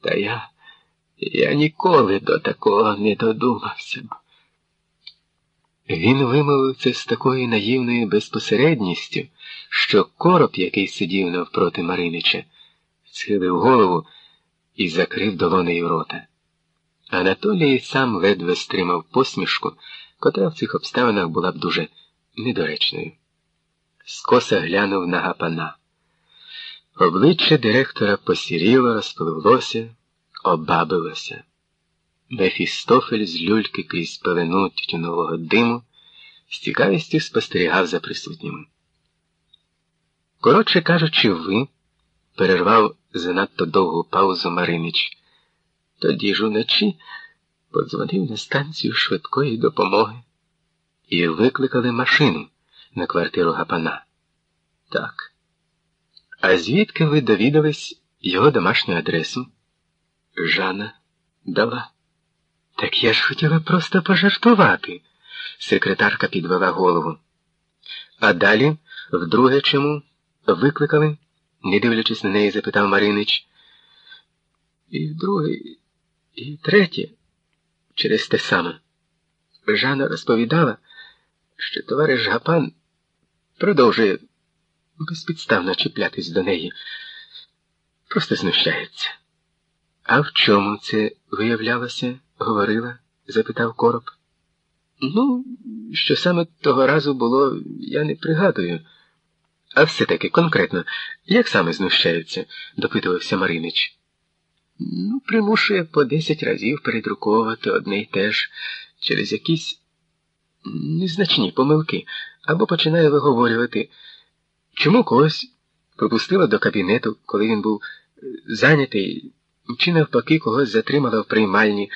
Та я, я ніколи до такого не додумався б. Він вимовив це з такою наївною безпосередністю, що короб, який сидів навпроти Маринича, схилив голову і закрив долонею рота. Анатолій сам ледве стримав посмішку, котра в цих обставинах була б дуже недоречною. Скоса глянув на гапана. Обличчя директора посіріло, розпливлося, обабилося. Мефістофель з люльки крізь пелену тютюнового диму з цікавістю спостерігав за присутніми. Коротше кажучи, ви, перервав занадто довгу паузу Маринич, тоді ж уночі подзвонив на станцію швидкої допомоги і викликали машину на квартиру гапана. Так. А звідки ви довідались його домашню адресу? Жана дала. Так я ж хотіла просто пожартувати. Секретарка підвела голову. А далі, вдруге чому, викликали, не дивлячись на неї, запитав Маринич. І вдруге, і третє, через те саме. Жанна розповідала, що товариш Гапан продовжує безпідставно чіплятись до неї, просто знущається. А в чому це виявлялося? говорила? запитав короб. Ну, що саме того разу було, я не пригадую. А все-таки конкретно, як саме знущаються? допитувався Маринич. Ну, примушує по десять разів передруковувати одне й те ж через якісь незначні помилки, або починає виговорювати, чому когось пропустила до кабінету, коли він був зайнятий, чи навпаки когось затримала в приймальні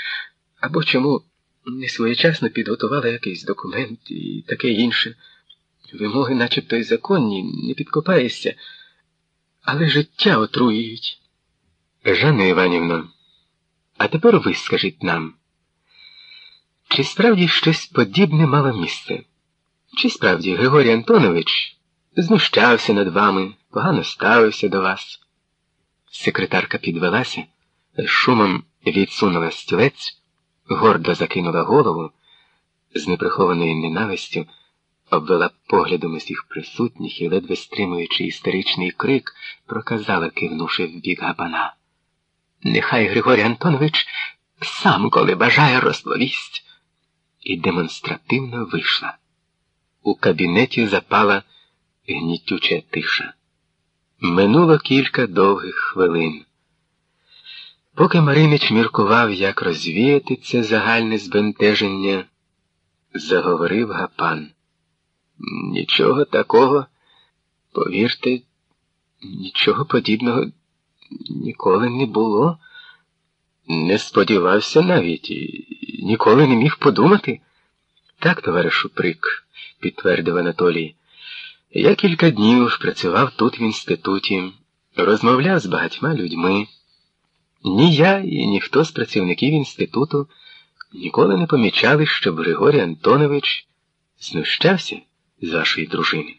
або чому не своєчасно підготувала якийсь документ і таке інше. Вимоги, начебто й законні, не підкопаєшся, але життя отруюють. Жанна Іванівна, а тепер ви скажіть нам, чи справді щось подібне мало місце? Чи справді Григорій Антонович знущався над вами, погано ставився до вас? Секретарка підвелася, шумом відсунула стілець гордо закинула голову, з неприхованою ненавистю обвела поглядом усіх присутніх і, ледве стримуючи істеричний крик, проказала, кивнувши в бік габана. Нехай Григорій Антонович сам, коли бажає, розповість, і демонстративно вийшла. У кабінеті запала гнітюча тиша. Минуло кілька довгих хвилин. Поки Маринич міркував, як розвіяти це загальне збентеження, заговорив гапан. Нічого такого, повірте, нічого подібного ніколи не було. Не сподівався навіть і ніколи не міг подумати. Так, товаришу Прик, підтвердив Анатолій. Я кілька днів працював тут в інституті, розмовляв з багатьма людьми. Ні я і ніхто з працівників інституту ніколи не помічали, щоб Григорій Антонович знущався з вашої дружини.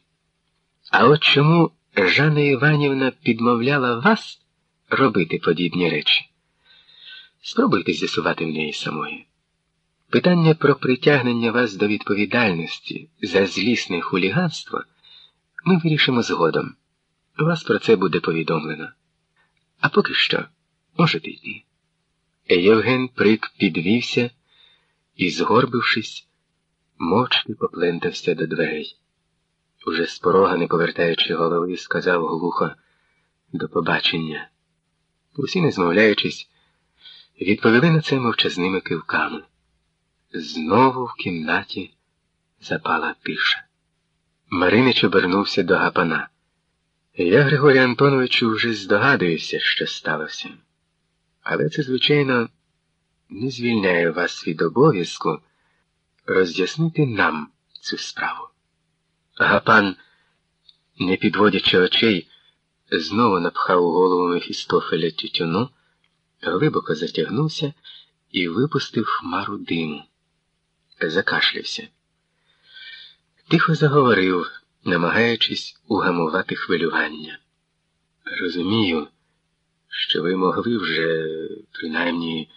А от чому Жанна Іванівна підмовляла вас робити подібні речі? Спробуйте з'ясувати в неї самої. Питання про притягнення вас до відповідальності за злісне хуліганство ми вирішимо згодом. Вас про це буде повідомлено. А поки що. Можете йти. Євген Прик підвівся і, згорбившись, мовчки поплентався до дверей. Уже з порога, не повертаючи голови, сказав глухо до побачення. Усі, не змовляючись, відповіли на це мовчазними кивками. Знову в кімнаті запала тиша. Маринич обернувся до гапана. Я, Григорій Антоновичу, вже здогадуюся, що сталося. Але це, звичайно, не звільняє вас від обов'язку роз'яснити нам цю справу. Гапан, не підводячи очей, знову напхав голову Мефістофеля тютюну, глибоко затягнувся і випустив хмару диму. Закашлявся. Тихо заговорив, намагаючись угамувати хвилювання. Розумію що ви могли вже, принаймні,